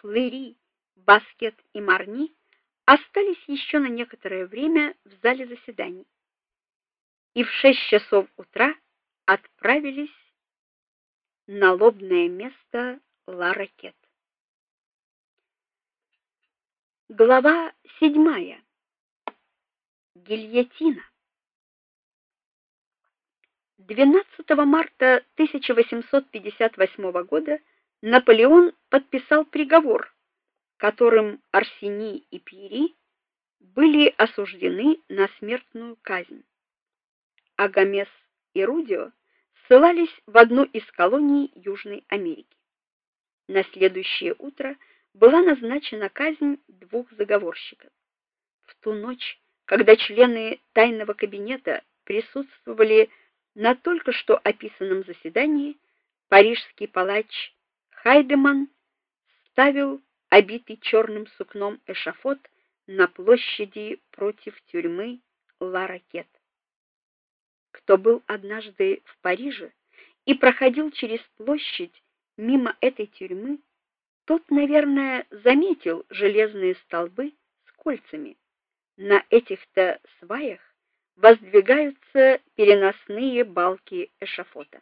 Флери, Баскет и Марни остались еще на некоторое время в зале заседаний. И в шесть часов утра отправились на лобное место Ла-Ракет. Глава седьмая. Гильотина. 12 марта 1858 года Наполеон подписал приговор, которым Арсений и Пьери были осуждены на смертную казнь. А Гомес и Рудио ссылались в одну из колоний Южной Америки. На следующее утро была назначена казнь двух заговорщиков. В ту ночь, когда члены тайного кабинета присутствовали на только что описанном заседании, парижский палач Хайдеман ставил обитый черным сукном эшафот на площади против тюрьмы Ла-Ракет. Кто был однажды в Париже и проходил через площадь мимо этой тюрьмы, тот, наверное, заметил железные столбы с кольцами. На этих-то сваях воздвигаются переносные балки эшафота.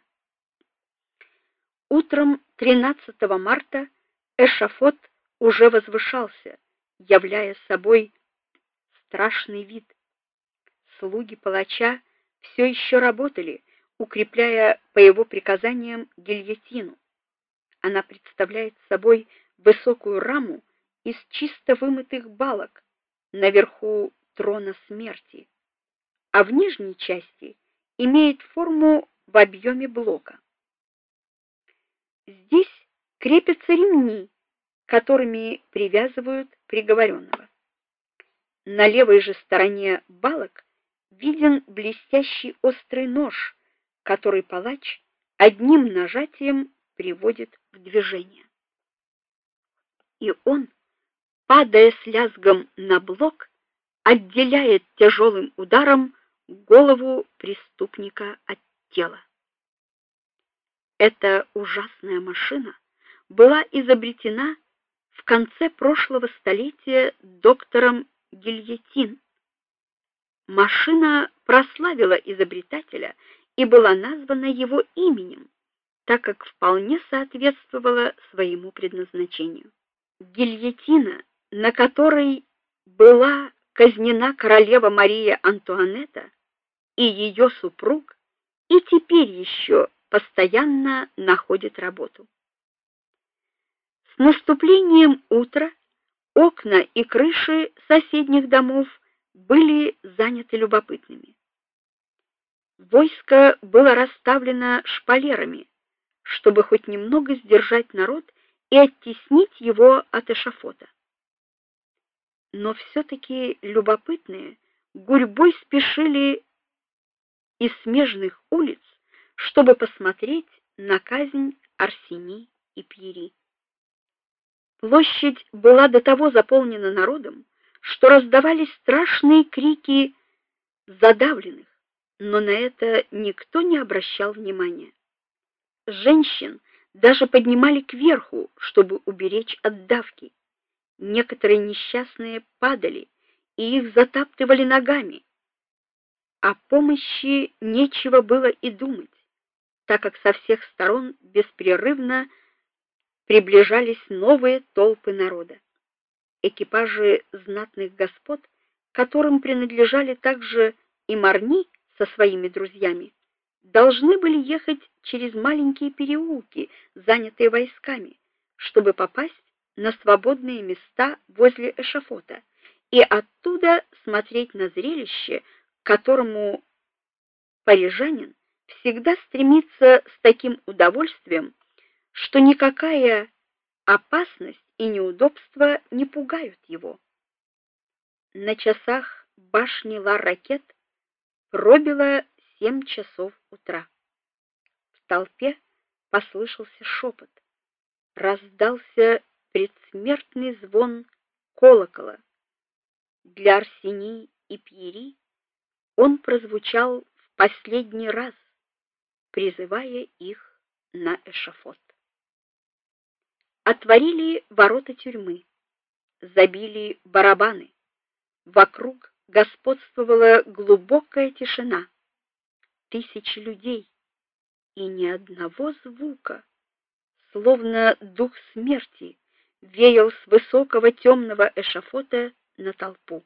Утром 13 марта эшафот уже возвышался, являя собой страшный вид. Слуги палача все еще работали, укрепляя по его приказаниям гильотину. Она представляет собой высокую раму из чисто вымытых балок наверху трона смерти, а в нижней части имеет форму в объеме блока. Здесь крепятся ремни, которыми привязывают приговоренного. На левой же стороне балок виден блестящий острый нож, который палач одним нажатием приводит в движение. И он, падая с лязгом на блок, отделяет тяжелым ударом голову преступника от тела. Эта ужасная машина была изобретена в конце прошлого столетия доктором Гильотин. Машина прославила изобретателя и была названа его именем, так как вполне соответствовала своему предназначению. Гильотина, на которой была казнена королева Мария Антуанетта и ее супруг, и теперь еще постоянно находит работу. С наступлением утра окна и крыши соседних домов были заняты любопытными. Войско было расставлено шпалерами, чтобы хоть немного сдержать народ и оттеснить его от эшафота. Но все таки любопытные гурьбой спешили из смежных улиц чтобы посмотреть на казнь Арсений и Пьери. Площадь была до того заполнена народом, что раздавались страшные крики задавленных, но на это никто не обращал внимания. Женщин даже поднимали кверху, чтобы уберечь от давки. Некоторые несчастные падали, и их затаптывали ногами. О помощи нечего было и думать так как со всех сторон беспрерывно приближались новые толпы народа. Экипажи знатных господ, которым принадлежали также и Марни со своими друзьями, должны были ехать через маленькие переулки, занятые войсками, чтобы попасть на свободные места возле эшафота и оттуда смотреть на зрелище, которому парижанин всегда стремится с таким удовольствием, что никакая опасность и неудобство не пугают его. На часах башни Ла-Ракет пробило семь часов утра. В толпе послышался шепот. Раздался предсмертный звон колокола. Для Арсении и Пьери он прозвучал в последний раз призывая их на эшафот. отворили ворота тюрьмы. Забили барабаны. Вокруг господствовала глубокая тишина. Тысячи людей и ни одного звука, словно дух смерти веял с высокого темного эшафота на толпу.